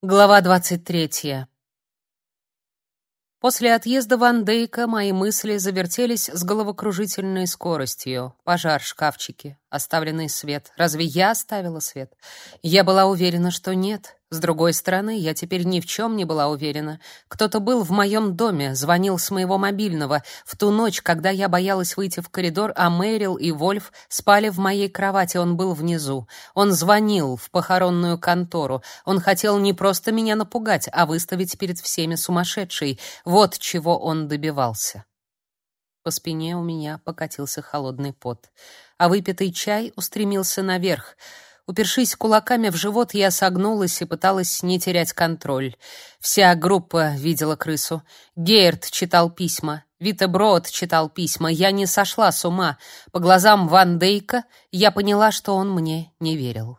Глава двадцать третья. После отъезда Ван Дейка мои мысли завертелись с головокружительной скоростью. Пожар в шкафчике, оставленный свет. Разве я оставила свет? Я была уверена, что нет. С другой стороны, я теперь ни в чем не была уверена. Кто-то был в моем доме, звонил с моего мобильного. В ту ночь, когда я боялась выйти в коридор, а Мэрил и Вольф спали в моей кровати, он был внизу. Он звонил в похоронную контору. Он хотел не просто меня напугать, а выставить перед всеми сумасшедшей. Вот чего он добивался. По спине у меня покатился холодный пот, а выпитый чай устремился наверх. Упершись кулаками в живот, я согнулась и пыталась не терять контроль. Вся группа видела крысу. Гейрт читал письма. Вита Брод читал письма. Я не сошла с ума. По глазам Ван Дейка я поняла, что он мне не верил.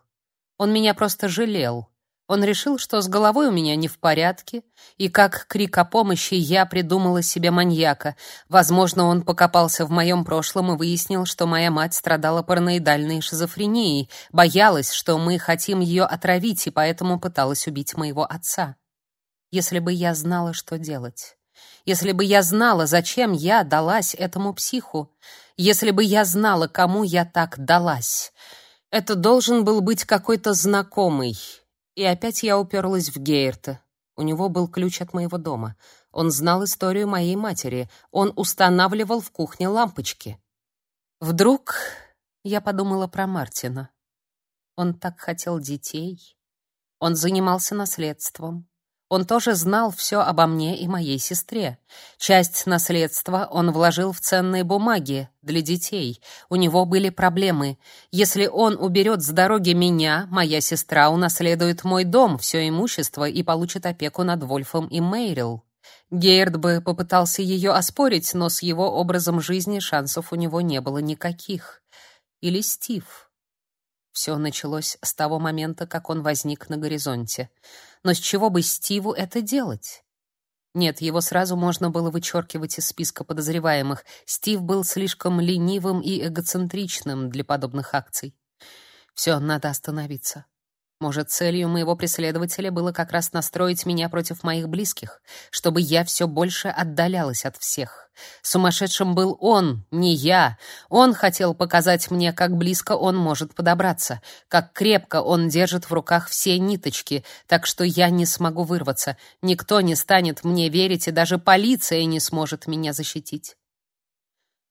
Он меня просто жалел. Он решил, что с головой у меня не в порядке, и как крик о помощи я придумала себе маньяка. Возможно, он покопался в моем прошлом и выяснил, что моя мать страдала параноидальной шизофренией, боялась, что мы хотим ее отравить, и поэтому пыталась убить моего отца. Если бы я знала, что делать. Если бы я знала, зачем я далась этому психу. Если бы я знала, кому я так далась. Это должен был быть какой-то знакомый и опять я уперлась в Гейрта. У него был ключ от моего дома. Он знал историю моей матери. Он устанавливал в кухне лампочки. Вдруг я подумала про Мартина. Он так хотел детей. Он занимался наследством. Он тоже знал все обо мне и моей сестре. Часть наследства он вложил в ценные бумаги для детей. У него были проблемы. Если он уберет с дороги меня, моя сестра унаследует мой дом, все имущество и получит опеку над Вольфом и Мейрил. Гейрд бы попытался ее оспорить, но с его образом жизни шансов у него не было никаких. Или Стив. Все началось с того момента, как он возник на горизонте. Но с чего бы Стиву это делать? Нет, его сразу можно было вычеркивать из списка подозреваемых. Стив был слишком ленивым и эгоцентричным для подобных акций. Все, надо остановиться. Может, целью моего преследователя было как раз настроить меня против моих близких, чтобы я все больше отдалялась от всех. Сумасшедшим был он, не я. Он хотел показать мне, как близко он может подобраться, как крепко он держит в руках все ниточки, так что я не смогу вырваться. Никто не станет мне верить, и даже полиция не сможет меня защитить.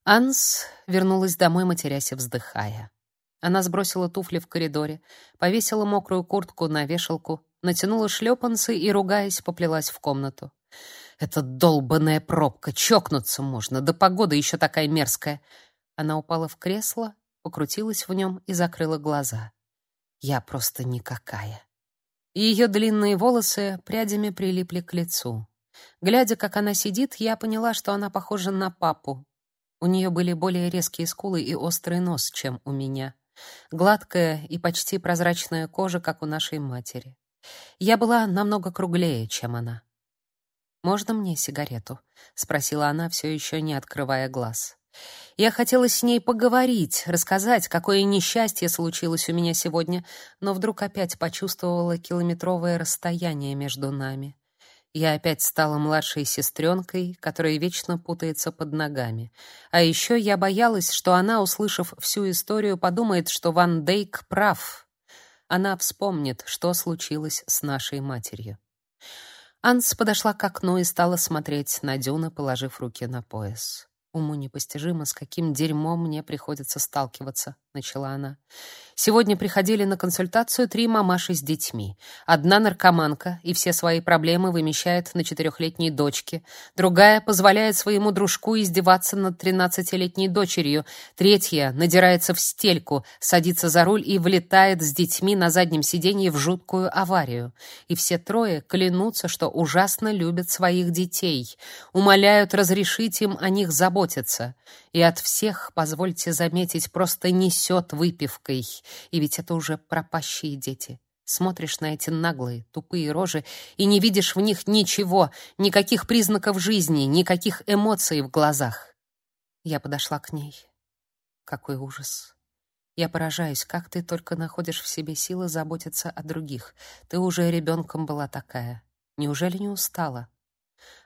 Анс вернулась домой, матерясь и вздыхая. Она сбросила туфли в коридоре, повесила мокрую куртку на вешалку, натянула шлепанцы и, ругаясь, поплелась в комнату. «Это долбаная пробка! Чокнуться можно! Да погода еще такая мерзкая!» Она упала в кресло, покрутилась в нем и закрыла глаза. «Я просто никакая!» Ее длинные волосы прядями прилипли к лицу. Глядя, как она сидит, я поняла, что она похожа на папу. У нее были более резкие скулы и острый нос, чем у меня. Гладкая и почти прозрачная кожа, как у нашей матери. Я была намного круглее, чем она. «Можно мне сигарету?» — спросила она, все еще не открывая глаз. Я хотела с ней поговорить, рассказать, какое несчастье случилось у меня сегодня, но вдруг опять почувствовала километровое расстояние между нами. Я опять стала младшей сестренкой, которая вечно путается под ногами. А еще я боялась, что она, услышав всю историю, подумает, что Ван Дейк прав. Она вспомнит, что случилось с нашей матерью. Анс подошла к окну и стала смотреть на дюны, положив руки на пояс. Уму непостижимо, с каким дерьмом мне приходится сталкиваться, начала она. Сегодня приходили на консультацию три мамаши с детьми. Одна наркоманка и все свои проблемы вымещает на четырехлетней дочке. Другая позволяет своему дружку издеваться над тринадцатилетней дочерью. Третья надирается в стельку, садится за руль и влетает с детьми на заднем сиденье в жуткую аварию. И все трое клянутся, что ужасно любят своих детей, умоляют разрешить им о них заботиться. И от всех, позвольте заметить, просто несет выпивкой. И ведь это уже пропащие дети. Смотришь на эти наглые, тупые рожи и не видишь в них ничего, никаких признаков жизни, никаких эмоций в глазах. Я подошла к ней. Какой ужас. Я поражаюсь, как ты только находишь в себе силы заботиться о других. Ты уже ребенком была такая. Неужели не устала?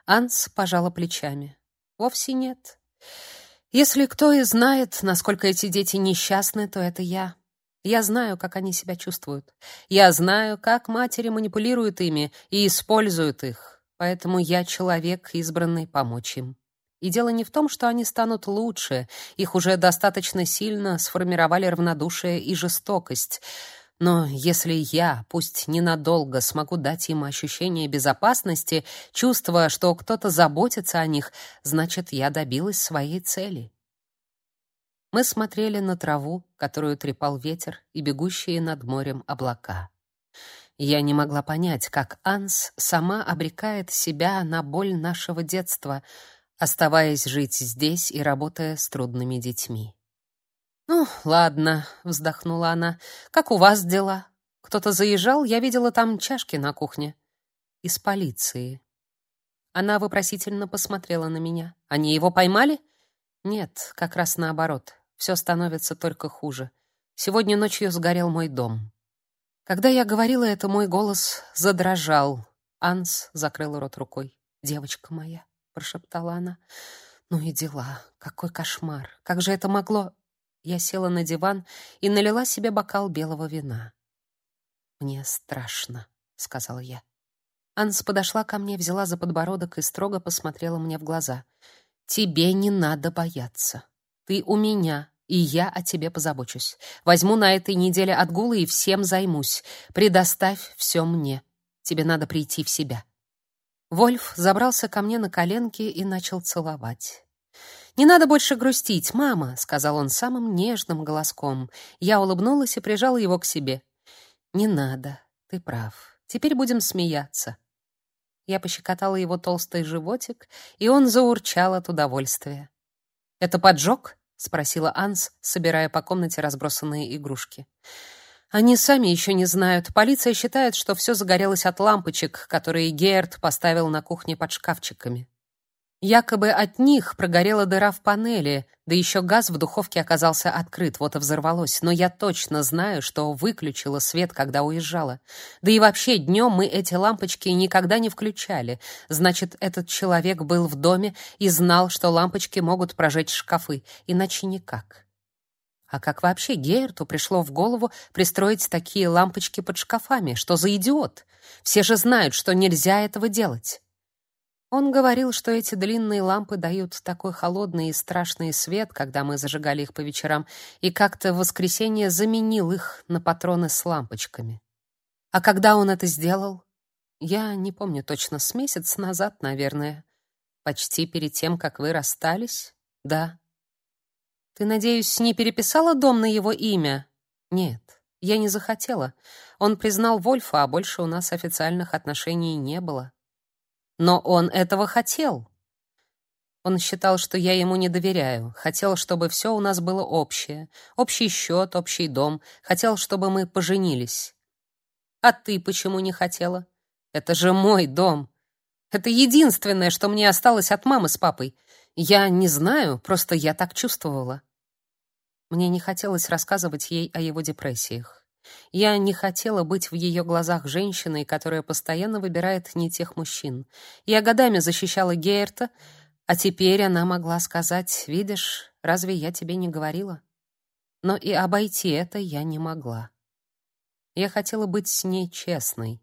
Анс пожала плечами. Вовсе нет. Если кто и знает, насколько эти дети несчастны, то это я. Я знаю, как они себя чувствуют. Я знаю, как матери манипулируют ими и используют их. Поэтому я человек, избранный помочь им. И дело не в том, что они станут лучше, их уже достаточно сильно сформировали равнодушие и жестокость. Но если я, пусть ненадолго, смогу дать им ощущение безопасности, чувство, что кто-то заботится о них, значит, я добилась своей цели. Мы смотрели на траву, которую трепал ветер, и бегущие над морем облака. Я не могла понять, как Анс сама обрекает себя на боль нашего детства — оставаясь жить здесь и работая с трудными детьми. «Ну, ладно», — вздохнула она. «Как у вас дела? Кто-то заезжал? Я видела там чашки на кухне». «Из полиции». Она вопросительно посмотрела на меня. «Они его поймали?» «Нет, как раз наоборот. Все становится только хуже. Сегодня ночью сгорел мой дом». Когда я говорила это, мой голос задрожал. Анс закрыл рот рукой. «Девочка моя» прошептала она. Ну и дела. Какой кошмар. Как же это могло? Я села на диван и налила себе бокал белого вина. Мне страшно, сказала я. Анс подошла ко мне, взяла за подбородок и строго посмотрела мне в глаза. Тебе не надо бояться. Ты у меня, и я о тебе позабочусь. Возьму на этой неделе отгулы и всем займусь. Предоставь все мне. Тебе надо прийти в себя. Вольф забрался ко мне на коленки и начал целовать. «Не надо больше грустить, мама», — сказал он самым нежным голоском. Я улыбнулась и прижала его к себе. «Не надо, ты прав. Теперь будем смеяться». Я пощекотала его толстый животик, и он заурчал от удовольствия. «Это поджог?» — спросила Анс, собирая по комнате разбросанные игрушки. Они сами еще не знают. Полиция считает, что все загорелось от лампочек, которые Герд поставил на кухне под шкафчиками. Якобы от них прогорела дыра в панели, да еще газ в духовке оказался открыт, вот и взорвалось. Но я точно знаю, что выключила свет, когда уезжала. Да и вообще днем мы эти лампочки никогда не включали. Значит, этот человек был в доме и знал, что лампочки могут прожечь шкафы, иначе никак. А как вообще Гейрту пришло в голову пристроить такие лампочки под шкафами? Что за идиот? Все же знают, что нельзя этого делать. Он говорил, что эти длинные лампы дают такой холодный и страшный свет, когда мы зажигали их по вечерам, и как-то в воскресенье заменил их на патроны с лампочками. А когда он это сделал? Я не помню точно, с месяц назад, наверное. Почти перед тем, как вы расстались? Да. Ты, надеюсь, не переписала дом на его имя? Нет, я не захотела. Он признал Вольфа, а больше у нас официальных отношений не было. Но он этого хотел. Он считал, что я ему не доверяю, хотел, чтобы все у нас было общее. Общий счет, общий дом, хотел, чтобы мы поженились. А ты почему не хотела? Это же мой дом. Это единственное, что мне осталось от мамы с папой. Я не знаю, просто я так чувствовала. Мне не хотелось рассказывать ей о его депрессиях. Я не хотела быть в ее глазах женщиной, которая постоянно выбирает не тех мужчин. Я годами защищала Гейерта, а теперь она могла сказать: "Видишь, разве я тебе не говорила?" Но и обойти это я не могла. Я хотела быть с ней честной.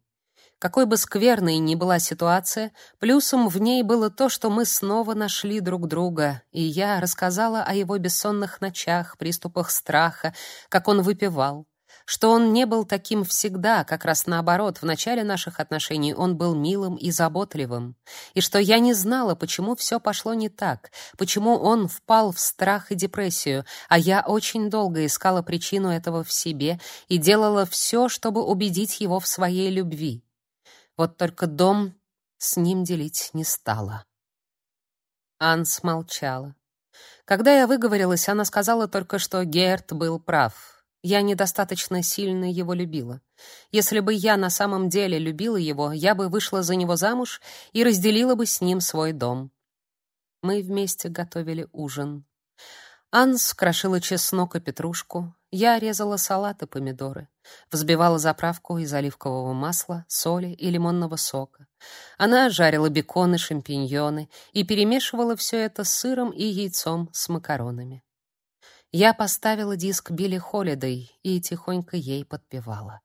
Какой бы скверной ни была ситуация, плюсом в ней было то, что мы снова нашли друг друга, и я рассказала о его бессонных ночах, приступах страха, как он выпивал, что он не был таким всегда, как раз наоборот, в начале наших отношений он был милым и заботливым, и что я не знала, почему все пошло не так, почему он впал в страх и депрессию, а я очень долго искала причину этого в себе и делала все, чтобы убедить его в своей любви. Вот только дом с ним делить не стала. Анс молчала. Когда я выговорилась, она сказала только, что Герт был прав. Я недостаточно сильно его любила. Если бы я на самом деле любила его, я бы вышла за него замуж и разделила бы с ним свой дом. Мы вместе готовили ужин. Анс крошила чеснок и петрушку. я резала салат и помидоры, взбивала заправку из оливкового масла, соли и лимонного сока. Она жарила бекон и шампиньоны и перемешивала все это с сыром и яйцом с макаронами. Я поставила диск Билли Холидей и тихонько ей подпевала.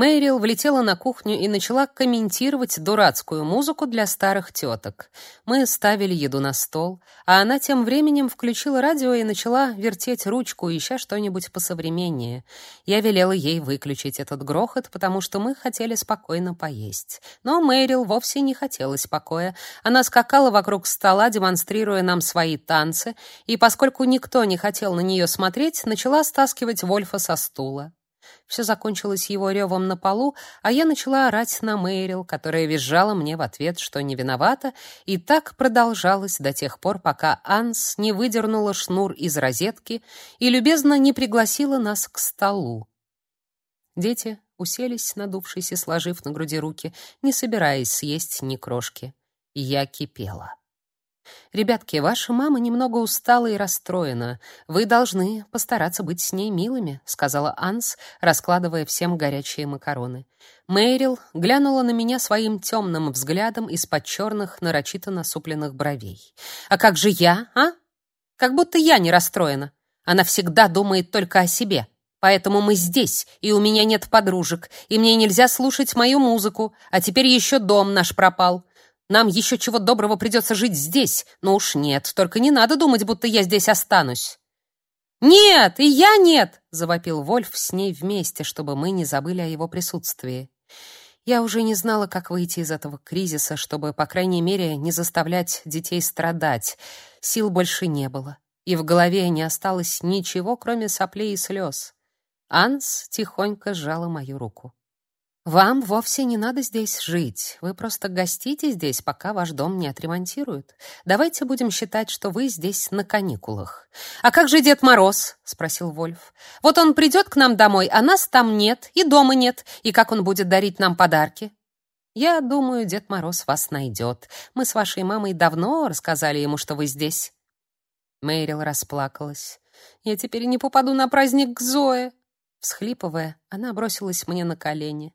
Мэрил влетела на кухню и начала комментировать дурацкую музыку для старых теток. Мы ставили еду на стол, а она тем временем включила радио и начала вертеть ручку, ища что-нибудь посовременнее. Я велела ей выключить этот грохот, потому что мы хотели спокойно поесть. Но Мэрил вовсе не хотела покоя. Она скакала вокруг стола, демонстрируя нам свои танцы, и поскольку никто не хотел на нее смотреть, начала стаскивать Вольфа со стула. Все закончилось его ревом на полу, а я начала орать на Мэрил, которая визжала мне в ответ, что не виновата, и так продолжалось до тех пор, пока Анс не выдернула шнур из розетки и любезно не пригласила нас к столу. Дети уселись, надувшись и сложив на груди руки, не собираясь съесть ни крошки. Я кипела. Ребятки, ваша мама немного устала и расстроена. Вы должны постараться быть с ней милыми, сказала Анс, раскладывая всем горячие макароны. Мэрил глянула на меня своим темным взглядом из-под черных, нарочито насупленных бровей. А как же я, а? Как будто я не расстроена. Она всегда думает только о себе. Поэтому мы здесь, и у меня нет подружек, и мне нельзя слушать мою музыку, а теперь еще дом наш пропал. Нам еще чего доброго придется жить здесь. Но уж нет, только не надо думать, будто я здесь останусь. Нет, и я нет, завопил Вольф с ней вместе, чтобы мы не забыли о его присутствии. Я уже не знала, как выйти из этого кризиса, чтобы, по крайней мере, не заставлять детей страдать. Сил больше не было, и в голове не осталось ничего, кроме соплей и слез. Анс тихонько сжала мою руку. Вам вовсе не надо здесь жить. Вы просто гостите здесь, пока ваш дом не отремонтируют. Давайте будем считать, что вы здесь на каникулах. А как же Дед Мороз? спросил Вольф. Вот он придет к нам домой, а нас там нет, и дома нет. И как он будет дарить нам подарки? Я думаю, Дед Мороз вас найдет. Мы с вашей мамой давно рассказали ему, что вы здесь. Мэрил расплакалась. Я теперь не попаду на праздник к Зое. Всхлипывая, она бросилась мне на колени.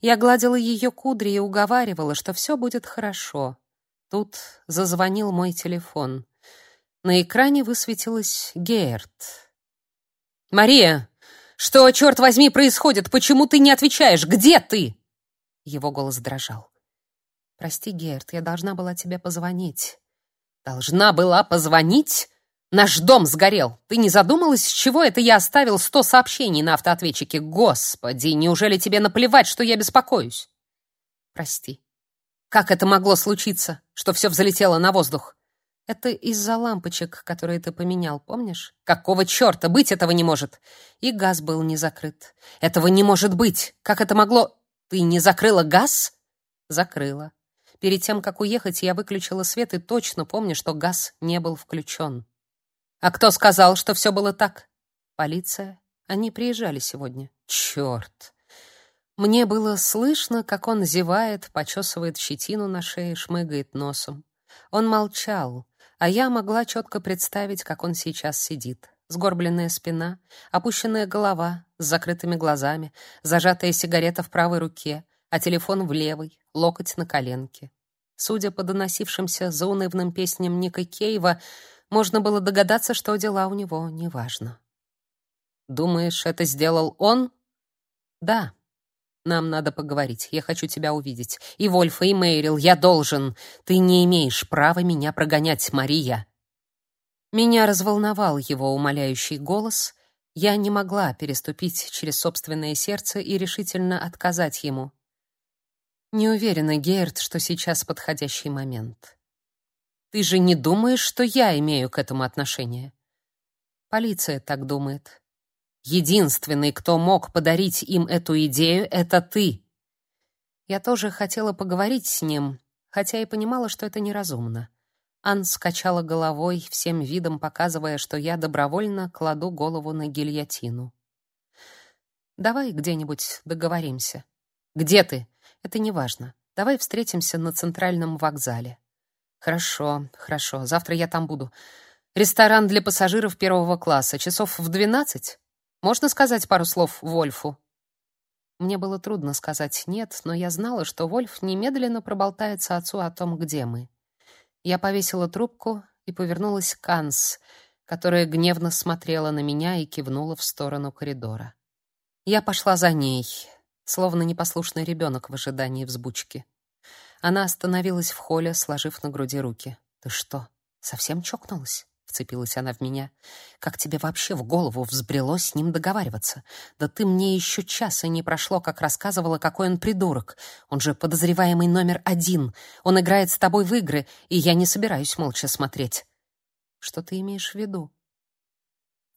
Я гладила ее кудри и уговаривала, что все будет хорошо. Тут зазвонил мой телефон. На экране высветилась Герт. «Мария, что, черт возьми, происходит? Почему ты не отвечаешь? Где ты?» Его голос дрожал. «Прости, Герт, я должна была тебе позвонить». «Должна была позвонить?» Наш дом сгорел. Ты не задумалась, с чего это я оставил сто сообщений на автоответчике? Господи, неужели тебе наплевать, что я беспокоюсь? Прости. Как это могло случиться, что все взлетело на воздух? Это из-за лампочек, которые ты поменял, помнишь? Какого черта? Быть этого не может. И газ был не закрыт. Этого не может быть. Как это могло? Ты не закрыла газ? Закрыла. Перед тем, как уехать, я выключила свет и точно помню, что газ не был включен. А кто сказал, что все было так? Полиция. Они приезжали сегодня. Черт! Мне было слышно, как он зевает, почесывает щетину на шее, шмыгает носом. Он молчал, а я могла четко представить, как он сейчас сидит. Сгорбленная спина, опущенная голова, с закрытыми глазами, зажатая сигарета в правой руке, а телефон в левой, локоть на коленке. Судя по доносившимся заунывным песням Ника Кейва, можно было догадаться, что дела у него неважно. «Думаешь, это сделал он?» «Да. Нам надо поговорить. Я хочу тебя увидеть. И Вольфа, и Мейрил. Я должен. Ты не имеешь права меня прогонять, Мария». Меня разволновал его умоляющий голос. Я не могла переступить через собственное сердце и решительно отказать ему. Не уверена, Герд, что сейчас подходящий момент. Ты же не думаешь, что я имею к этому отношение? Полиция так думает. Единственный, кто мог подарить им эту идею, это ты. Я тоже хотела поговорить с ним, хотя и понимала, что это неразумно. Ан скачала головой, всем видом показывая, что я добровольно кладу голову на гильотину. Давай где-нибудь договоримся. Где ты? Это не важно. Давай встретимся на центральном вокзале. Хорошо, хорошо. Завтра я там буду. Ресторан для пассажиров первого класса. Часов в двенадцать? Можно сказать пару слов Вольфу?» Мне было трудно сказать «нет», но я знала, что Вольф немедленно проболтается отцу о том, где мы. Я повесила трубку и повернулась к Анс, которая гневно смотрела на меня и кивнула в сторону коридора. Я пошла за ней, словно непослушный ребенок в ожидании взбучки. Она остановилась в холле, сложив на груди руки. «Ты что, совсем чокнулась?» Вцепилась она в меня. «Как тебе вообще в голову взбрело с ним договариваться? Да ты мне еще часа не прошло, как рассказывала, какой он придурок. Он же подозреваемый номер один. Он играет с тобой в игры, и я не собираюсь молча смотреть». «Что ты имеешь в виду?»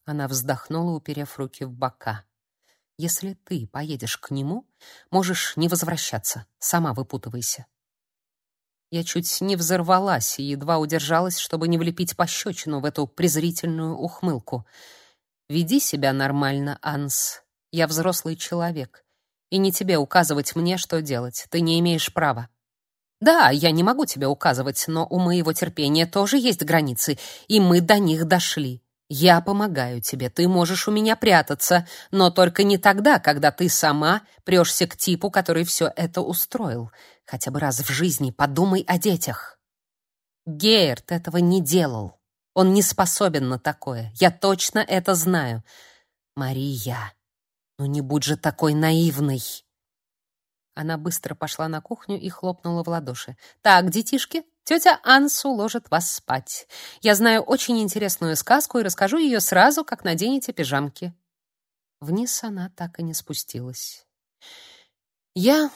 Она вздохнула, уперев руки в бока. «Если ты поедешь к нему, можешь не возвращаться. Сама выпутывайся. Я чуть не взорвалась и едва удержалась, чтобы не влепить пощечину в эту презрительную ухмылку. «Веди себя нормально, Анс. Я взрослый человек. И не тебе указывать мне, что делать. Ты не имеешь права». «Да, я не могу тебе указывать, но у моего терпения тоже есть границы, и мы до них дошли. Я помогаю тебе, ты можешь у меня прятаться, но только не тогда, когда ты сама прешься к типу, который все это устроил. Хотя бы раз в жизни подумай о детях. Гейерт этого не делал. Он не способен на такое. Я точно это знаю. Мария, ну не будь же такой наивной. Она быстро пошла на кухню и хлопнула в ладоши. Так, детишки, Тетя Ансу ложит вас спать. Я знаю очень интересную сказку и расскажу ее сразу, как наденете пижамки. Вниз она так и не спустилась. Я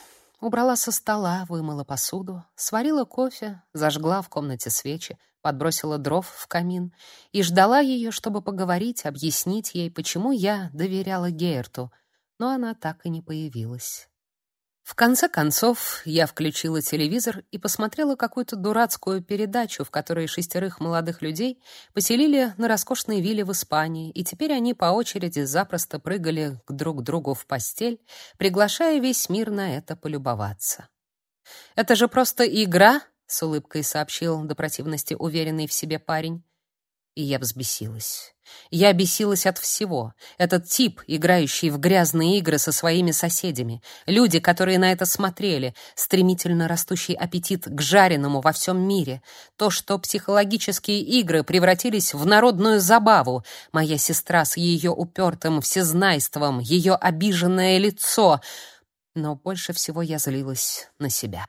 убрала со стола, вымыла посуду, сварила кофе, зажгла в комнате свечи, подбросила дров в камин и ждала ее, чтобы поговорить, объяснить ей, почему я доверяла Гейрту, но она так и не появилась. В конце концов, я включила телевизор и посмотрела какую-то дурацкую передачу, в которой шестерых молодых людей поселили на роскошной вилле в Испании, и теперь они по очереди запросто прыгали к друг другу в постель, приглашая весь мир на это полюбоваться. «Это же просто игра», — с улыбкой сообщил до противности уверенный в себе парень. И я взбесилась. Я бесилась от всего. Этот тип, играющий в грязные игры со своими соседями, люди, которые на это смотрели, стремительно растущий аппетит к жареному во всем мире, то, что психологические игры превратились в народную забаву, моя сестра с ее упертым всезнайством, ее обиженное лицо. Но больше всего я злилась на себя.